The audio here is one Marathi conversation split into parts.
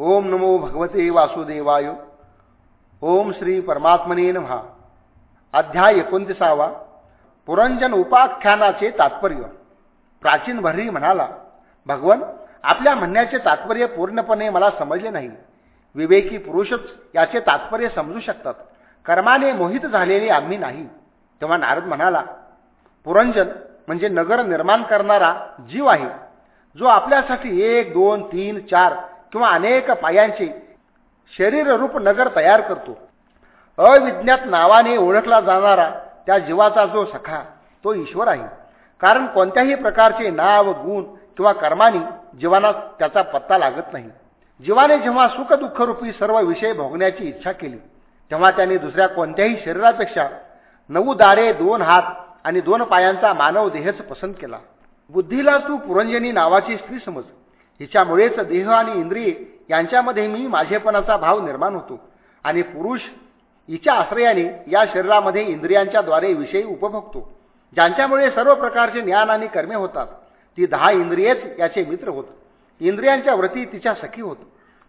ओम नमो भगवते वासुदेवाय। ओम श्री परमात्मने नमहा अध्याय एकोणतीसावा। पुरंजन उपाख्यानाचे तात्पर्य। प्राचीन भररी म्हणाला भगवन आपल्या म्हणण्याचे तात्पर्य पूर्णपणे मला समजले नाही. विवेकी पुरुषच याचे तात्पर्य समजू शकतात. कर्माने मोहित झालेले आम्ही नाही. तेव्हा नारद म्हणाला पुरंजन म्हणजे नगर निर्माण करणारा जीव आहे. जो आपल्यासाठी एक दोन तीन चार किंवा अनेक पायांचे शरीररूप नगर तयार करतो. अविज्ञात नावाने ओळखला जाणारा त्या जीवाचा जो सखा तो ईश्वर आहे. कारण कोणत्याही प्रकारचे नाव गुण किंवा कर्माने जीवाना त्याचा पत्ता लागत नाही. जीवाने जेव्हा सुखदुःखरूपी सर्व विषय भोगण्याची इच्छा केली तेव्हा त्याने दुसऱ्या कोणत्याही शरीरापेक्षा नऊ दारे दोन हात आणि दोन पायांचा मानव देहच पसंत केला. बुद्धीला तू पुरंजनी नावाची स्त्री समज. हिच्यामुळेच देह आणि इंद्रिय यांच्यामध्ये मी माझेपणाचा भाव निर्माण होतो. आणि पुरुष हिच्या आश्रयाने या शरीरामध्ये इंद्रियांच्या द्वारे उपभोगतो. ज्यांच्यामुळे सर्व प्रकारचे ज्ञान आणि कर्मे होतात. ती दहा इंद्रियेच याचे मित्र होत. इंद्रियांच्या व्रती तिच्या सखी होत.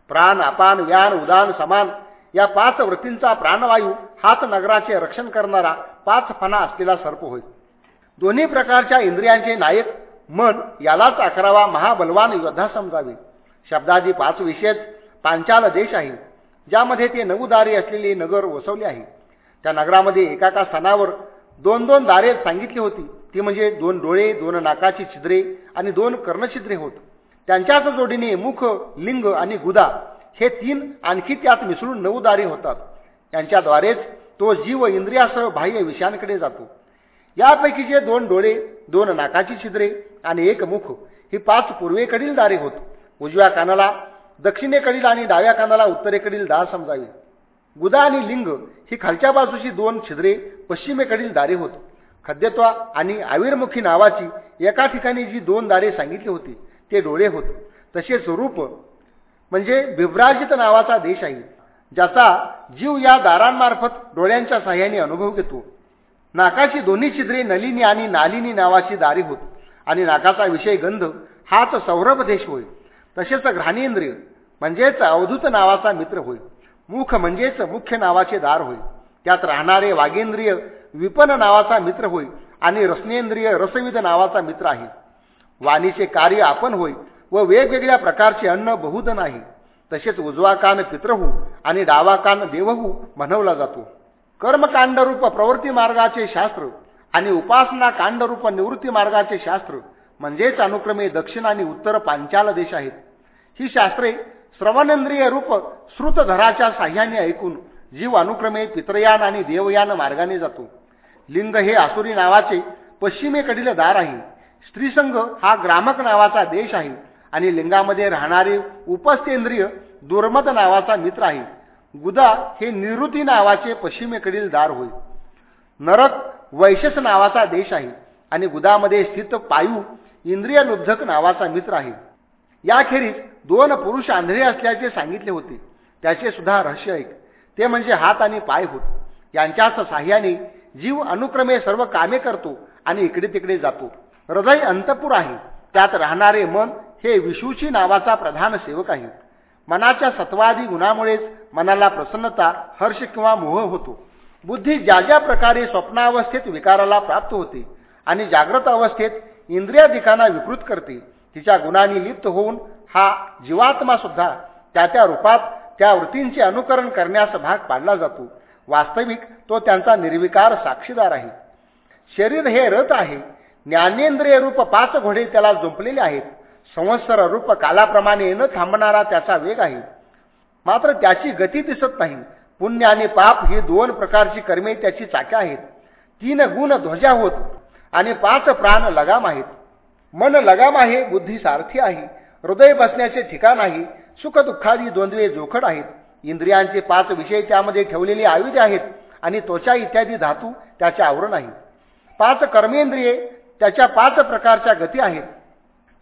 प्राण अपान व्यान उदान समान या पाच व्रतींचा प्राणवायू हात नगराचे रक्षण करणारा पाच फणा असलेला सर्प होय. दोन्ही प्रकारच्या इंद्रियांचे नायक मन यालाच अकरावा महाबलवान योद्धा समजावे. शब्दादी पाच विशेष पांचाल देश आहे ज्यामध्ये ते नऊ दारे असलेले नगर वसवले आहे. त्या नगरामध्ये एकाका स्थानावर दोन दोन दारे सांगितली होती. ती म्हणजे दोन डोळे दोन नाकाची छिद्रे आणि दोन कर्णछिद्रे होत. त्यांच्याच जोडीने मुख लिंग आणि गुदा हे तीन आणखी त्यात मिसळून नऊ दारे होतात. यांच्याद्वारेच तो जीव इंद्रियासह बाह्य विषयांकडे जातो. यापैकी जे दोन डोळे दोन नाकाची छिद्रे आणि एक मुख ही पाच पूर्वेकडील दारे होत. उजव्या कानाला दक्षिणेकडील आणि डाव्या कानाला उत्तरेकडील दार समजावी. गुदा आणि लिंग ही खालच्या बाजूची दोन छिद्रे पश्चिमेकडील दारे होत. खद्यत्वा आणि आविर्मुखी नावाची एका ठिकाणी जी दोन दारे सांगितली होती ते डोळे होत. तसेच रूप म्हणजे विभ्राजित नावाचा देश आहे ज्याचा जीव या दारांमार्फत डोळ्यांच्या साह्याने अनुभव घेतो. नाकाची दोन्ही छिद्रे नलिनी आणि नालिनी नावाची दारी होत. आणि नाकाचा विषय गंध हाच सौरभ देश होय. तसेच घ्राणेंद्रिय म्हणजेच अवधूत नावाचा मित्र होय. मुख म्हणजेच मुख्य नावाचे दार होय. त्यात राहणारे वागेंद्रिय विपन नावाचा मित्र होय आणि रसनेंद्रिय रसविध नावाचा मित्र आहे. वाणीचे कार्य आपण होय व वेगवेगळ्या प्रकारचे अन्न बहुधन आहे तसेच उजवा कान पित्रहू आणि डावा कान देवहू म्हणवला जातो. कर्मकांडरूप प्रवृत्ती मार्गाचे शास्त्र आणि उपासना कांडरूप निवृत्ती मार्गाचे शास्त्र म्हणजेच अनुक्रमे दक्षिण आणि उत्तर पांचाल देश आहेत. ही शास्त्रे श्रवणेंद्रिय रूप श्रुतधराच्या साह्याने ऐकून जीव अनुक्रमे पितरयान आणि देवयान मार्गाने जातो. लिंग हे आसुरी नावाचे पश्चिमेकडील दार आहे. स्त्रीसंघ हा ग्रामक नावाचा देश आहे आणि लिंगामध्ये राहणारे उपस्तेंद्रिय दुर्मत नावाचा मित्र आहे. गुदा हे निवृत्ती नावाचे पश्चिमेकडील दार होय. नरक वैशस नावाचा देश आहे आणि गुदामध्ये स्थित पायू इंद्रियलुब्धक नावाचा मित्र आहे. याखेरीज दोन पुरुष आंधळे असल्याचे सांगितले होते. त्याचे सुद्धा रहस्य ऐक ते म्हणजे हात आणि पाय होत. यांच्याच साह्याने जीव अनुक्रमे सर्व कामे करतो आणि इकडे तिकडे जातो. हृदय अंतपूर आहे. त्यात राहणारे मन हे विषूची नावाचा प्रधान सेवक आहे. मनाच्या सत्वादी गुणामुळेच मनाला प्रसन्नता हर्ष किंवा मोह होतो. बुद्धी ज्या ज्या प्रकारे स्वप्नावस्थेत विकाराला प्राप्त होते आणि जागृत अवस्थेत इंद्रियाधिकांना विकृत करते तिच्या गुणांनी लिप्त होऊन हा जीवात्मा सुद्धा त्या त्या रूपात त्या वृत्तींचे अनुकरण करण्यास भाग पाडला जातो. वास्तविक तो त्यांचा निर्विकार साक्षीदार आहे. शरीर हे रथ आहे. ज्ञानेंद्रिय रूप पाच घोडे त्याला जुंपलेले आहेत. संवत्सर रूप कालाप्रमाणे न थांबणारा त्याचा वेग आहे. मात्र त्याची गती दिसत नाही. पुण्य आणि पाप ही दोन प्रकारची कर्मे त्याची चाक्या आहेत. तीन गुण ध्वजा होत आणि पाच प्राण लगाम आहेत. मन लगाम आहे बुद्धी सारथी आहे. हृदय बसण्याचे ठिकाण आहे. सुख दुःखादी द्वंद्वे जोखड आहेत. इंद्रियांचे पाच विषय त्यामध्ये ठेवलेले आयुधे आहेत आणि त्वचा इत्यादी धातू त्याचे आवरण आहे. पाच कर्मेंद्रिये त्याच्या पाच प्रकारच्या गती आहेत.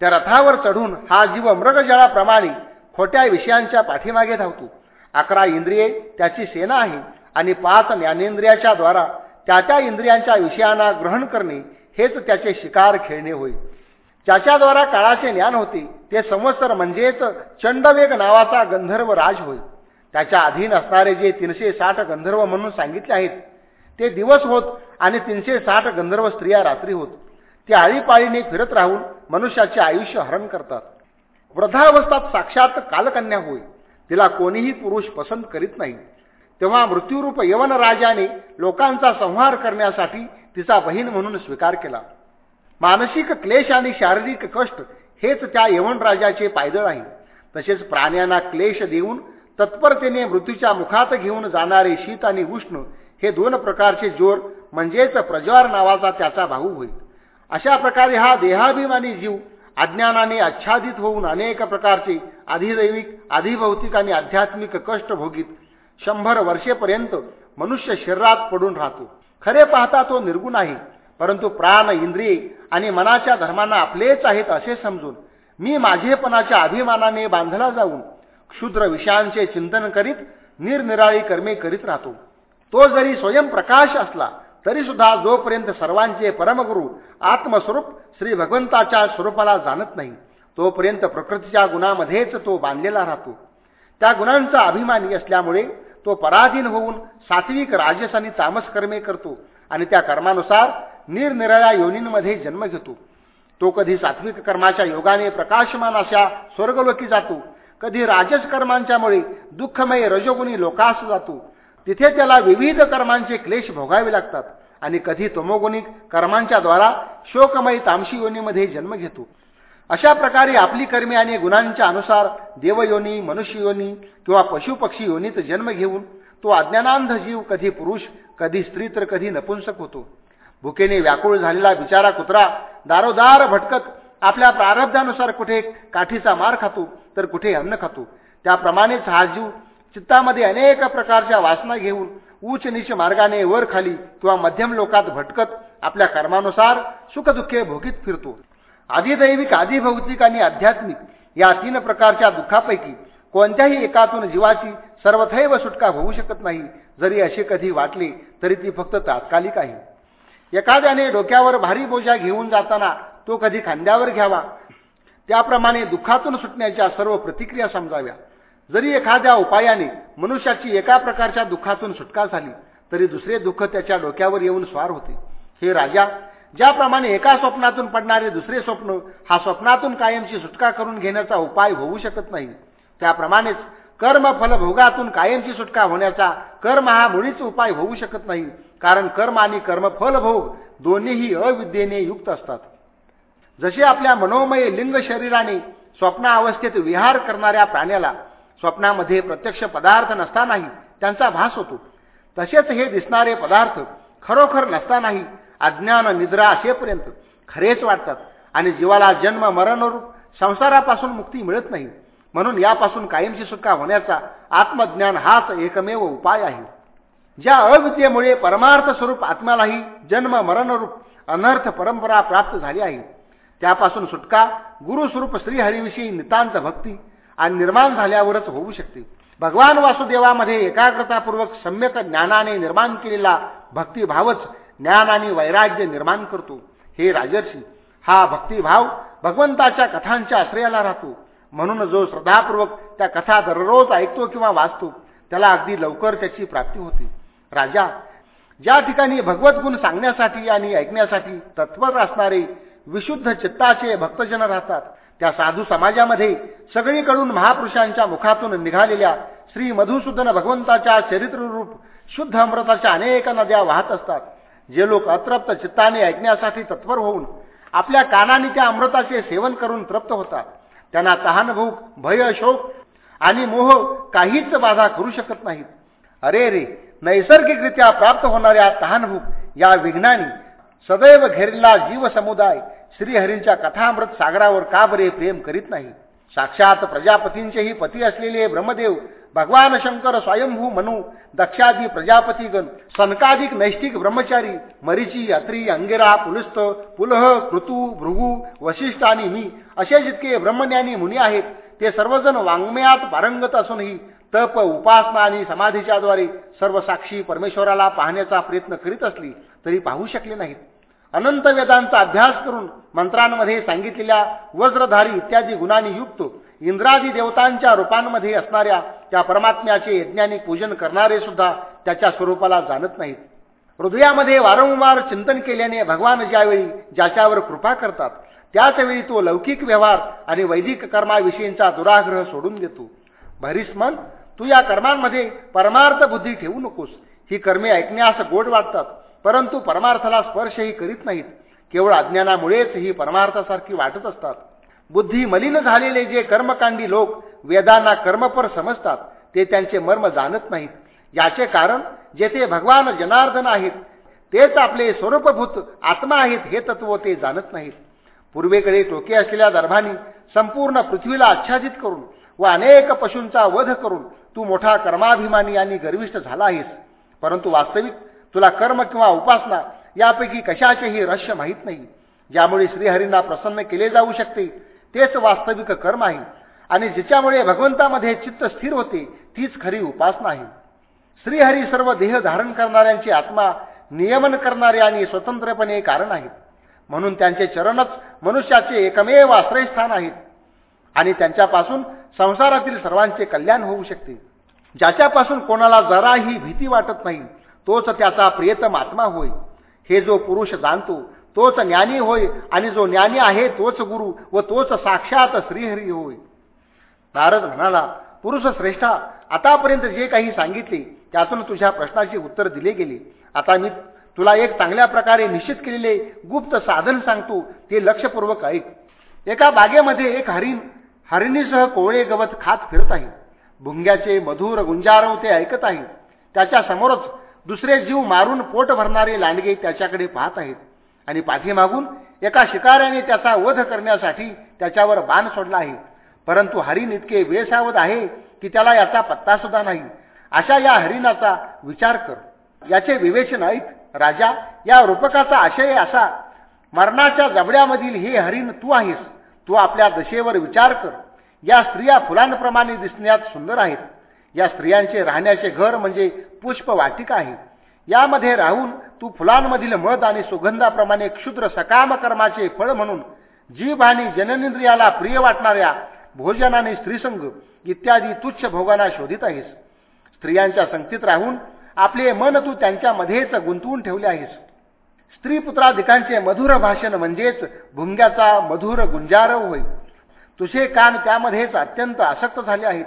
त्या रथावर चढून हा जीव मृगजळाप्रमाणे खोट्या विषयांच्या पाठीमागे धावतो. अकरा इंद्रिये त्याची सेना आहे आणि पाच ज्ञानेंद्रियाच्या द्वारा त्या त्या इंद्रियांच्या विषयांना ग्रहण करणे हेच त्याचे शिकार खेळणे होय. त्याच्याद्वारा काळाचे ज्ञान होते ते संवत्सर म्हणजेच चंडवेग नावाचा गंधर्व राज होय. त्याच्या अधीन असणारे जे तीनशे साठ गंधर्व म्हणून सांगितले आहेत ते दिवस होत आणि तीनशे साठ गंधर्व स्त्रिया रात्री होत. ते आळीपाळीने फिरत राहून मनुष्याचे आयुष्य हरण करतात. वृद्धावस्थात साक्षात कालकन्या होय. तिला कोणीही पुरुष पसंत करीत नाही. तेव्हा मृत्यूरूप यवन राजाने लोकांचा संहार करण्यासाठी तिचा बहीण म्हणून स्वीकार केला. मानसिक क्लेश आणि शारीरिक कष्ट हेच त्या यवन राजाचे पायदळ आहे. तसेच प्राण्यांना क्लेश देऊन तत्परतेने मृत्यूच्या मुखात घेऊन जाणारे शीत आणि उष्ण हे दोन प्रकारचे जोर म्हणजेच प्रज्वार नावाचा त्याचा भाऊ होईल अशा प्रकारे हा देहाभिमानी जीव अज्ञानाने आच्छादित होऊन अनेक प्रकारचे अधिदैविक अधिभौतिक आणि आध्यात्मिक कष्ट भोगीत शंभर वर्षेपर्यंत मनुष्य शरीरात पडून राहतो. खरे पाहता तो निर्गुण आहे परंतु प्राण इंद्रिय आणि मनाच्या धर्मांना आपलेच आहेत असे समजून मी माझेपणाच्या अभिमानाने बांधला जाऊन क्षुद्र विषयांचे चिंतन करीत निरनिराळी कर्मे करीत राहतो. तो जरी स्वयंप्रकाश असला तरीसुद्धा जोपर्यंत सर्वांचे परमगुरु आत्मस्वरूप श्री भगवंताच्या स्वरूपाला जाणत नाही तोपर्यंत प्रकृतीच्या गुणामध्येच तो बांधलेला राहतो. त्या गुणांचा अभिमानी असल्यामुळे तो पराधीन होऊन सात्विक राजस आणि तामस कर्मे करतो आणि त्या कर्मानुसार निरनिराळ्या योनींमध्ये जन्म घेतो. तो कधी सात्विक कर्माच्या योगाने प्रकाशमान अशा स्वर्गलोकी जातो कधी राजस कर्मांच्यामुळे दुःखमय रजोगुणी लोकास जातो तिथे त्याला विविध कर्मांचे क्लेश भोगावे लागतात. आणि कधी तमोगुणी कर्मांच्या द्वारा शोकमयी तामशी योनीमध्ये जन्म घेतो. अशा प्रकारे आपली कर्मे आणि गुणांच्या अनुसार देवयोनी मनुष्ययोनी किंवा पशुपक्षी योनीत जन्म घेऊन तो अज्ञानांध जीव कधी पुरुष कधी स्त्री तर कधी नपुंसक होतो. भुकेने व्याकुळ झालेला बिचारा कुत्रा दारोदार भटकत आपल्या प्रारब्धानुसार कुठे काठीचा मार खातो तर कुठे अन्न खातो. त्याप्रमाणेच हा जीव चित्तामध्ये अनेक प्रकारच्या वासना घेऊन उच्च नीच मार्गाने वर खाली किंवा मध्यम लोकात भटकत आपल्या कर्मानुसार सुखदुःखे भोगीत फिरतो. आधिदैविक आधिभौतिक आणि आध्यात्मिक या तीन प्रकारच्या दुःखापैकी कोणत्याही एकातून जीवाची सर्वथैव सुटका होऊ शकत नाही जरी असे कधी वाटले तरी ती फक्त तात्कालिक आहे. एखाद्याने डोक्यावर भारी बोजा घेऊन जाताना तो कधी खांद्यावर घ्यावा त्याप्रमाणे दुःखातून सुटण्याच्या सर्व प्रतिक्रिया समजाव्या. जरी एखाद्या उपायाने मनुष्याची एका प्रकारच्या दुःखातून सुटका झाली तरी दुसरे दुःख त्याच्या डोक्यावर येऊन स्वार होते. हे राजा ज्याप्रमाणे एका स्वप्नातून पडणारे दुसरे स्वप्न हा स्वप्नातून कायमची सुटका करून घेण्याचा उपाय होऊ शकत नाही. त्याप्रमाणेच कर्म फलभोगातून कायमची सुटका होण्याचा कर्म हा मुळीच उपाय होऊ शकत नाही कारण कर्म आणि कर्मफलभोग दोन्हीही अविद्येने युक्त असतात. जसे आपल्या मनोमय लिंग शरीराने स्वप्नावस्थेत विहार करणाऱ्या प्राण्याला स्वप्नामध्ये प्रत्यक्ष पदार्थ नसतानाही त्यांचा भास होतो. तसेच हे दिसणारे पदार्थ खरोखर नसतानाही अज्ञान निद्रा असेपर्यंत खरेच वाटतात आणि जीवाला जन्म मरणरूप संसारापासून मुक्ती मिळत नाही. म्हणून यापासून कायमची सुटका होण्याचा आत्मज्ञान हाच एकमेव उपाय आहे. ज्या अविद्येमुळे परमार्थ स्वरूप आत्म्यालाही जन्म मरणरूप अनर्थ परंपरा प्राप्त झाली आहे त्यापासून सुटका गुरुस्वरूप श्रीहरीविषयी नितांत भक्ती आणि निर्माण झाल्यावरच होऊ शकते. भगवान वासुदेवामध्ये एकाग्रतापूर्वक सम्यक ज्ञानाने निर्माण केलेला भक्तिभावच ज्ञान आणि वैराग्य निर्माण करतो. हे राजर्षी हा भक्तिभाव भगवंताच्या कथांच्या आश्रयाला राहतो. म्हणून जो श्रद्धापूर्वक त्या कथा दररोज ऐकतो किंवा वाचतो त्याला अगदी लवकर त्याची प्राप्ती होते. राजा ज्या ठिकाणी भगवत गुण सांगण्यासाठी आणि ऐकण्यासाठी तत्पर असणारे विशुद्ध चित्ताचे भक्तजन राहतात त्या साधू समाजामध्ये सगळीकडून महापुरुषांच्या मुखातून निघालेल्या श्री मधुसूदन भगवंताच्या चरित्ररूप शुद्ध अमृताच्या अनेक नद्या वाहत असतात. जे लोक अतृप्त चित्ताने ऐकण्यासाठी तत्पर होऊन आपल्या कानाने त्या अमृताचे सेवन करून तृप्त होतात. त्यांना तहानभूक भय शोक आणि मोह काहीच बाधा करू शकत नाहीत. अरे रे नैसर्गिकरित्या प्राप्त होणाऱ्या तहानभूक या विघ्नाने सदैव घेरला जीव समुदाय श्रीहरींच्या कथामृत सागरावर का बरे प्रेम करीत नाही? साक्षात प्रजापतींचेही पती असलेले ब्रह्मदेव भगवान शंकर स्वयंभू मनू दक्षादी प्रजापतीगण सनकाधिक नैष्ठिक ब्रह्मचारी मरीची अत्री अंगेरा पुलस्त पुलह कृतू भृगू वशिष्ठ आणि मी असे जितके ब्रह्मज्ञानी मुनी आहेत ते सर्वजण वाङ्मयात पारंगत असूनही तप उपासना आणि समाधीच्याद्वारे सर्व साक्षी परमेश्वराला पाहण्याचा प्रयत्न करीत असली तरी पाहू शकले नाहीत. अनंत वेदांचा अभ्यास करून मंत्रांमध्ये सांगितलेल्या वज्रधारी इत्यादी गुणांनी युक्त इंद्रादी देवतांच्या रूपांमध्ये असणाऱ्या त्या परमात्म्याचे यज्ञानिक पूजन करणारे सुद्धा त्याच्या स्वरूपाला जाणत नाहीत. हृदयामध्ये वारंवार चिंतन केल्याने भगवान ज्यावेळी ज्याच्यावर कृपा करतात त्याचवेळी तो लौकिक व्यवहार आणि वैदिक कर्माविषयींचा दुराग्रह सोडून देतो. भरीस्मन तू या कर्मांमध्ये परमार्थ बुद्धी ठेवू नकोस. ही कर्मे ऐकण्यास गोड वाटतात. परंतु परमार्थाला स्पर्शही करीत नाहीत. केवळ अज्ञानामुळेच ही परमार्थासारखी वाटत असतात. बुद्धी मलिन झालेले जे कर्मकांडी लोक वेदांना कर्मपर समजतात ते त्यांचे मर्म जाणत नाहीत. याचे कारण जेथे भगवान जनार्दन आहेत तेच आपले स्वरूपभूत आत्मा आहेत हे तत्व ते जाणत नाहीत. पूर्वेकडे टोके असलेल्या दर्भानी संपूर्ण पृथ्वीला आच्छादित करून व अनेक पशूंचा वध करून तू मोठा कर्माभिमानी आणि गर्विष्ठ झाला आहेस. परंतु वास्तविक तुला कर्म किंवा उपासना यापैकी कशाचेही रहस्य माहीत नाही. ज्यामुळे श्रीहरींना प्रसन्न केले जाऊ शकते तेच वास्तविक कर्म आहे. आणि जिच्यामुळे भगवंतामध्ये चित्त स्थिर होते तीच खरी उपासना आहे. श्रीहरी सर्व देह धारण करणाऱ्यांची आत्मा नियमन करणारे आणि स्वतंत्रपणे कारण आहेत. म्हणून त्यांचे चरणच मनुष्याचे एकमेव आश्रयस्थान आहेत. आणि त्यांच्यापासून संसारातील सर्वांचे कल्याण होऊ शकते. ज्याच्यापासून कोणाला जराही भीती वाटत नाही तोच त्याचा प्रियतम आत्मा होय. हे जो पुरुष जाणतो तोच ज्ञानी होय आणि जो ज्ञानी आहे तोच गुरु व तोच साक्षात श्रीहरी होय. नारद म्हणाला पुरुष श्रेष्ठा आतापर्यंत जे काही सांगितले त्यातून तुझ्या प्रश्नाचे उत्तर दिले गेले. आता मी तुला एक चांगल्या प्रकारे निश्चित केलेले गुप्त साधन सांगतो ते लक्षपूर्वक ऐक. एका बागेमध्ये एक हरिण हरिणीसह कोवळे गवत खात फिरत आहे. भुंग्याचे मधुर गुंजारव ते ऐकत आहे. त्याच्या समोरच दुसरे जीव मारून पोट भरणारे लांडगे त्याच्याकडे पाहत आहेत. आणि पाठीमागून एका शिकाऱ्याने त्याचा वध करण्यासाठी त्याच्यावर बाण सोडला आहे. परंतु हरिण इतके वेसावध आहे की त्याला याचा पत्ता सुद्धा नाही. अशा या हरिणाचा विचार कर. याचे विवेचन ऐक राजा. या रूपकाचा आशय असा मरणाच्या जबड्यामधील हे हरिण तू आहेस. तू आपल्या दशेवर विचार कर. या स्त्रिया फुलांप्रमाणे दिसण्यात सुंदर आहेत. या स्त्रियांचे राहण्याचे घर म्हणजे पुष्प वाटिका आहे. यामध्ये राहून तू फुलांमधील मध आणि सुगंधाप्रमाणे क्षुद्र सकाम कर्माचे फळ म्हणून जीभ आणि जननेंद्रियाला प्रिय वाटणाऱ्या भोजन आणि स्त्रीसंग इत्यादी तुच्छ भोगांना शोधित आहेस. स्त्रियांच्या संगतीत राहून आपले मन तू त्यांच्यामध्येच गुंतवून ठेवले आहेस. स्त्रीपुत्राधिकांचे मधुर भाषण म्हणजेच भुंग्याचा मधुर गुंजारव होय. तुझे कान त्यामध्येच अत्यंत आसक्त झाले आहेत.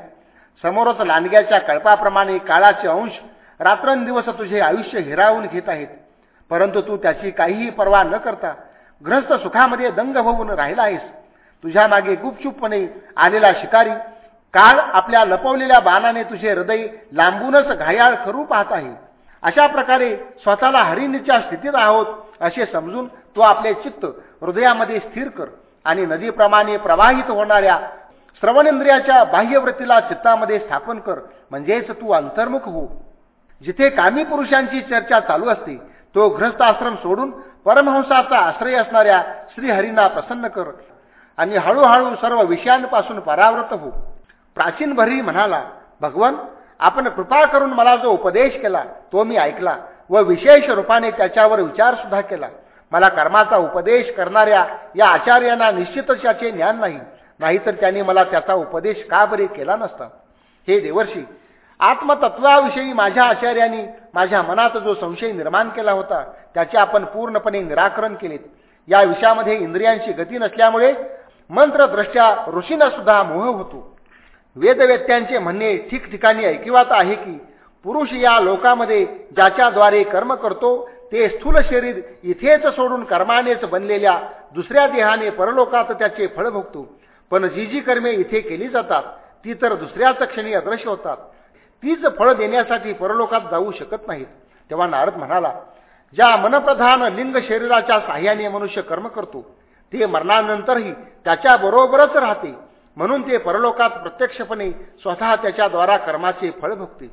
समोरच लांडग्याच्या कळपाप्रमाणे काळाचे अंश रात्रंदिवस तुझे आयुष्य हिरावून घेत आहेत. परंतु तू त्याची काहीही पर्वा न करता ग्रस्त सुखामध्ये दंग होऊन राहिला आहेस. तुझ्या मागे गुपचूपपणे आलेला शिकारी काळ आपल्या लपवलेल्या बाणाने तुझे हृदय लांबूनच घायाळ करू पाहत आहे. अशा प्रकारे स्वतःला हरिणीच्या स्थितीत आहोत असे समजून तो आपले चित्त हृदयामध्ये स्थिर कर आणि नदीप्रमाणे प्रवाहित होणाऱ्या श्रवणेंद्रियाच्या बाह्यवृत्तीला चित्तामध्ये स्थापन कर. म्हणजेच तू अंतर्मुख हो. जिथे कामी पुरुषांची चर्चा चालू असते तो ग्रस्ताश्रम सोडून परमहंसाचा आश्रय असणाऱ्या श्रीहरींना प्रसन्न कर आणि हळूहळू सर्व विषयांपासून परावृत हो. प्राचीन भरी म्हणाला भगवन आपण कृपा करून मला जो उपदेश केला तो मी ऐकला व विशेष रूपाने त्याच्यावर विचार सुद्धा केला. मला कर्माचा उपदेश करणाऱ्या या आचार्यांना निश्चितच याचे ज्ञान नाही. नाहीतर त्याने मला त्याचा उपदेश का बरे केला नसता? हे देवर्षी आत्मतत्वाविषयी माझ्या आचार्यांनी माझ्या मनात जो संशय निर्माण केला होता त्याचे आपण पूर्णपणे निराकरण केलेत. या विषयामध्ये इंद्रियांची गती नसल्यामुळे मंत्रदृष्ट्या ऋषींना सुद्धा मोह होतो. वेदवेत्यांचे म्हणणे ठिकठिकाणी ऐकिवात आहे की पुरुष या लोकामध्ये ज्याच्याद्वारे कर्म करतो ते स्थूल शरीर इथेच सोडून कर्मानेच बनलेल्या दुसऱ्या देहाने परलोकात त्याचे फळ भोगतो. पण जी जी कर्मे इथे केली जातात ती तर दुसऱ्याच क्षणी अदृश्य होतात. तीच फळ देण्यासाठी परलोकात जाऊ शकत नाहीत. तेव्हा नारद म्हणाला ज्या मनप्रधान लिंग शरीराच्या साह्याने मनुष्य कर्म करतो ते मरणानंतरही त्याच्याबरोबरच राहते. म्हणून ते परलोकात प्रत्यक्षपणे स्वतः त्याच्याद्वारा कर्माचे फळ भोगते.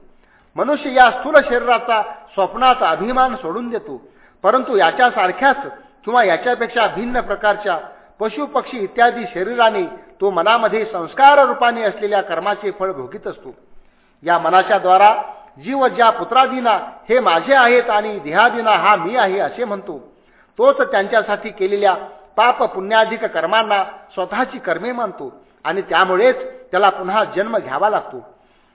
मनुष्य या स्थूल शरीराचा स्वप्नाचा अभिमान सोडून देतो. परंतु याच्यासारख्याच किंवा याच्यापेक्षा भिन्न प्रकारच्या पशु पक्षी इत्यादी शरीराने तो मनामध्ये संस्कार रूपाने असलेल्या कर्माचे फळ भोगीत असतो. या मनाच्या द्वारा जीव ज्या पुत्रादिना हे माझे आहेत आणि देहादिना हा मी आहे असे म्हणतो तोच त्यांच्यासाठी केलेल्या पाप पुण्याधिक कर्मांना स्वतःची कर्मे मानतो आणि त्यामुळेच त्याला पुन्हा जन्म घ्यावा लागतो.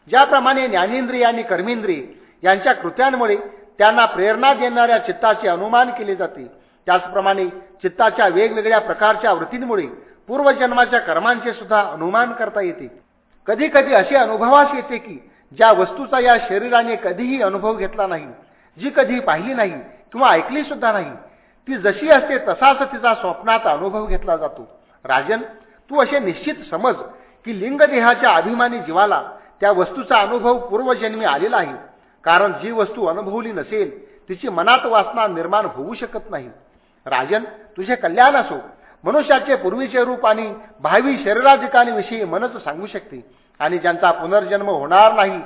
ज्याप्रमाणे ज्ञानेंद्रिय आणि कर्मेंद्रिय यांच्या कृत्यांमुळे त्यांना प्रेरणा देणाऱ्या चित्ताचे अनुमान केले जाते. त्याचप्रमाणे चित्ताच्या वेगवेगळ्या प्रकारच्या वृत्तींमुळे पूर्वजन्माच्या कर्मांचे सुद्धा अनुमान करता येते. कधी कधी असे अनुभवास येते की ज्या वस्तूचा या शरीराने कधीही अनुभव घेतला नाही जी कधी पाहिली नाही किंवा ऐकली सुद्धा नाही ती जशी असते तसाच तिचा स्वप्नात अनुभव घेतला जातो. राजन तू असे निश्चित समज की लिंगदेहाच्या अभिमानी जीवाला त्या वस्तूचा अनुभव पूर्वजन्मी आलेला आहे. कारण जी वस्तू अनुभवली नसेल तिची मनात वासना निर्माण होऊ शकत नाही. राजन तुझे कल्याण असो. मनुष्याचे पूर्वीचे रूप आणि भावी शरीराधिकांविषयी मनच सांगू शकते. आणि ज्यांचा पुनर्जन्म होणार नाही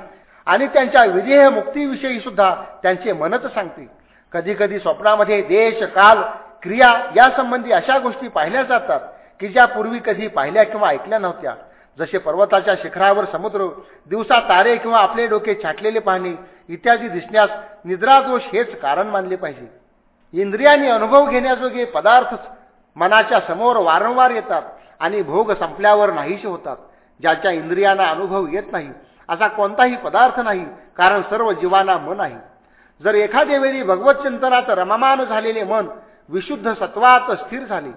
आणि त्यांच्या विधेय मुक्तीविषयी सुद्धा त्यांचे मनच सांगते. कधी कधी स्वप्नामध्ये देश काल क्रिया यासंबंधी अशा गोष्टी पाहिल्या जातात की ज्या पूर्वी कधी पाहिल्या किंवा ऐकल्या नव्हत्या. जसे पर्वताच्या शिखरावर समुद्र दिवसा तारे किंवा आपले डोके छाटलेले पाहणे इत्यादी दिसण्यास निद्रादोष हेच कारण मानले पाहिजे. इंद्रियाने अनुभव घेण्याजोगे पदार्थच मनाच्या समोर वारंवार येतात आणि भोग संपल्यावर नाहीसे होतात ज्याच्या इंद्रियांना अनुभव येत नाही असा कोणताही पदार्थ नाही कारण सर्व जीवांना मन आहे. जर एखाद्या वेळी भगवत चिंतनात रममान झालेले मन विशुद्ध सत्वात स्थिर झाले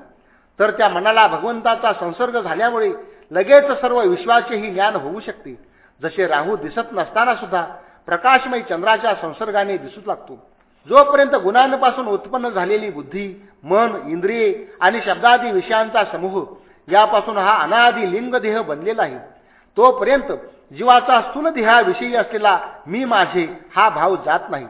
तर त्या मनाला भगवंताचा संसर्ग झाल्यामुळे लगेच सर्व विश्वाचेही ज्ञान होऊ शकते. जसे राहू दिसत नसताना सुद्धा प्रकाशमय चंद्राच्या संसर्गाने दिसू लागतो. जोपर्यंत गुणांपासून उत्पन्न झालेली बुद्धी मन इंद्रिये आणि शब्दादी विषयांचा समूह यापासून हा अनादी लिंगदेह बनलेला आहे. तोपर्यंत जीवाचा स्थूल देहाविषयी असलेला मी माझे हा भाव जात नाही.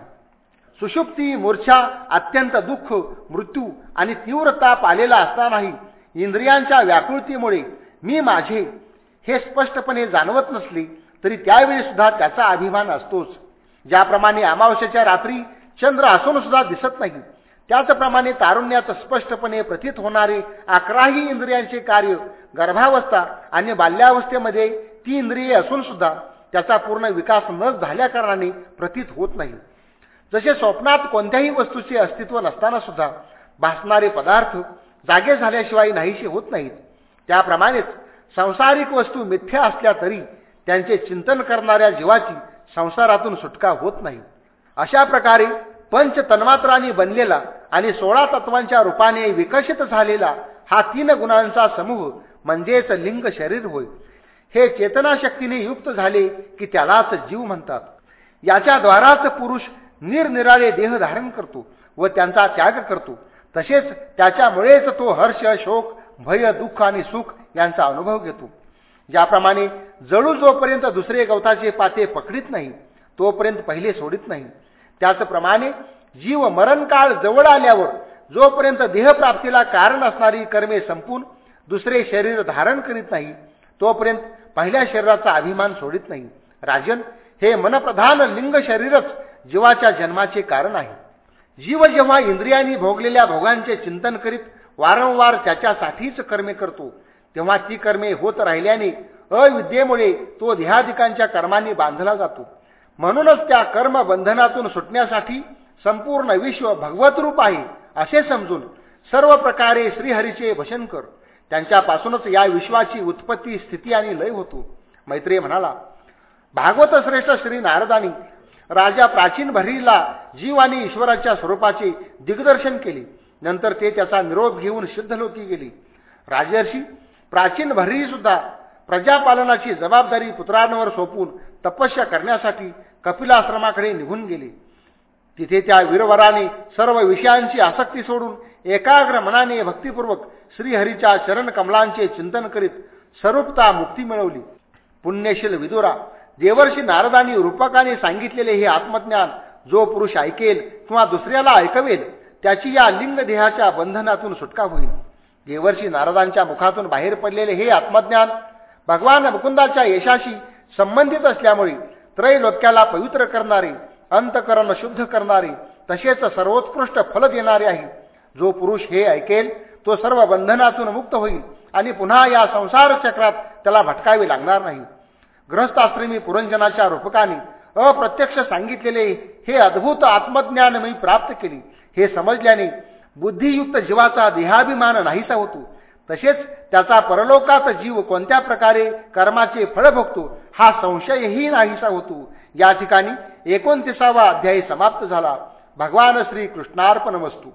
सुषुप्ती मूर्छा अत्यंत दुःख मृत्यू आणि तीव्रताप आलेला असतानाही इंद्रियांच्या व्याकुळतीमुळे मी माझे हे स्पष्टपणे जाणवत नसले तरी त्यावेळी सुद्धा त्याचा अभिमान असतोच. ज्याप्रमाणे अमावस्याच्या रात्री चंद्र असून सुद्धा दिसत नाही. त्याचप्रमाणे तारुण्यात स्पष्टपणे प्रथित होणारे अकराही इंद्रियांचे कार्य गर्भावस्था आणि बाल्यावस्थेमध्ये ती इंद्रिये असून सुद्धा त्याचा पूर्ण विकास न झाल्याकारणाने प्रथित प्रतीत होत नाही. जसे स्वप्नात कोणत्याही वस्तूचे अस्तित्व नसताना सुद्धा भासणारे पदार्थ जागे झाल्याशिवाय नाहीशी होत नाहीत. त्याप्रमाणेच संसारिक वस्तू मिथ्या असल्या तरी त्यांचे चिंतन करणाऱ्या जीवाची संसारातून सुटका होत नाही. अशा प्रकारे पंच तन्मात्रांनी बनलेला आणि सोळा तत्वांच्या रूपाने विकसित झालेला हा तीन गुणांचा समूह म्हणजेच लिंग शरीर होय. हे चेतनाशक्तीने युक्त झाले की त्यालाच जीव म्हणतात. याच्याद्वाराच पुरुष निरनिराळे देह धारण करतो व त्यांचा त्याग करतो. तसेच त्याच्यामुळेच तो हर्ष शोक भय दुःख आणि सुख यांचा अनुभव घेतो. ज्याप्रमाणे जळू जोपर्यंत दुसरे गवताचे पाते पकडीत नाही तोपर्यंत पहिले सोडित नाही. त्याचप्रमाणे जीव मरणकाळ जवळ आल्यावर जोपर्यंत देहप्राप्तीला कारण असणारी कर्मे संपून दुसरे शरीर धारण करीत नाही तोपर्यंत पहिल्या शरीराचा अभिमान सोडित नाही. राजन हे मनप्रधान लिंग शरीरच जीवाच्या जन्माचे कारण आहे. जीव जेव्हा इंद्रियांनी भोगलेल्या भोगांचे चिंतन करीत वारंवार त्याच्यासाठीच कर्मे करतो तेव्हा ती कर्मे होत राहिल्याने अविद्येमुळे तो देहाधिकांच्या कर्मांनी बांधला जातो. म्हणूनच त्या कर्म बंधनातून सुटण्यासाठी संपूर्ण विश्व भगवत रूप आहे असे समजून सर्व प्रकारे श्रीहरीचे भजन कर. त्यांच्यापासूनच या विश्वाची उत्पत्ती स्थिती आणि लय होतो. मैत्रेय म्हणाला भागवत श्रेष्ठ श्री नारदानी राजा प्राचीन भरीला जीव आणि ईश्वराच्या स्वरूपाचे दिग्दर्शन केले. नंतर ते त्याचा निरोप घेऊन सिद्धलोकी गेली. राजर्षी प्राचीन भरीसुद्धा प्रजापालनाची जबाबदारी पुत्रांवर सोपून तपस्या करण्यासाठी कपिलाश्रमाकडे निघून गेले. तिथे त्या वीरवराने सर्व विषयांची आसक्ती सोडून एकाग्र मनाने भक्तिपूर्वक श्रीहरीच्या चरण कमलांचे चिंतन करीत स्वरूपता मुक्ती मिळवली. पुण्यशील विदुरा देवर्षी नारदानी रूपकाने सांगितलेले हे आत्मज्ञान जो पुरुष ऐकेल किंवा दुसऱ्याला ऐकवेल त्याची या लिंग देहाच्या बंधनातून सुटका होईल. देवर्षी नारदांच्या मुखातून बाहेर पडलेले हे आत्मज्ञान भगवान मुकुंदाच्या यशाशी संबंधित असल्यामुळे त्रैलोक्याला पवित्र करणारे अंतकरण शुद्ध करणारे तसेच सर्वोत्कृष्ट फल देणारे आहे. जो पुरुष हे ऐकेल तो सर्व बंधनातून मुक्त होईल आणि पुन्हा या संसार चक्रात त्याला भटकावे लागणार नाही. ग्रहस्थाश्रमी पुरंजनाच्या रूपकाने अप्रत्यक्ष सांगितलेले हे अद्भुत आत्मज्ञान मी प्राप्त केली. हे समजल्याने बुद्धियुक्त जीवाचा देहाभिमान नाहीसा होतो. तसेच त्याचा परलोकात जीव कोणत्या प्रकारे कर्माचे फळ भोगतो हा संशयही नाहीसा होतो. या ठिकाणी एकोणतीसावा अध्यायी समाप्त झाला. भगवान श्री कृष्णार्पण वस्तू